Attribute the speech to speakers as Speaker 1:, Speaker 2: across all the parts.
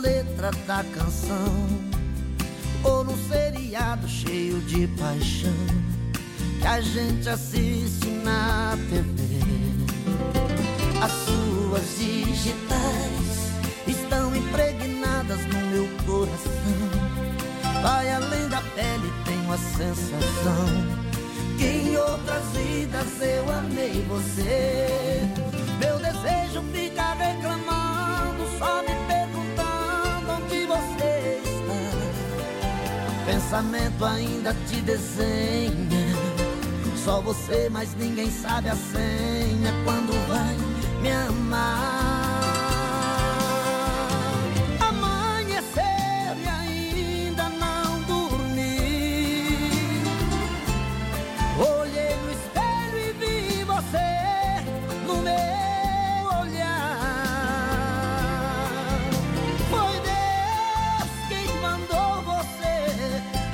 Speaker 1: letra da canção Ou num seriado cheio de paixão Que a gente assiste na TV As suas digitais estão impregnadas no meu coração Vai além da pele, tenho a sensação que em outras vidas eu amei você. Pensamento ainda te desenha. Só você, mas ninguém sabe a senha quando vai me amar.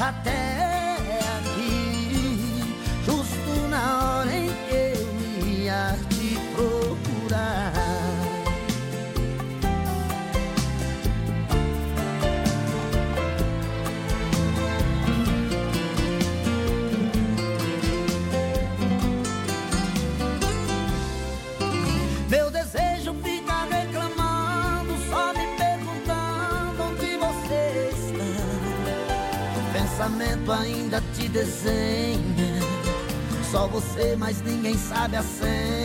Speaker 1: Hasta pensamento ainda te desenha. Só você, mas ninguém sabe a senha